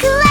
collect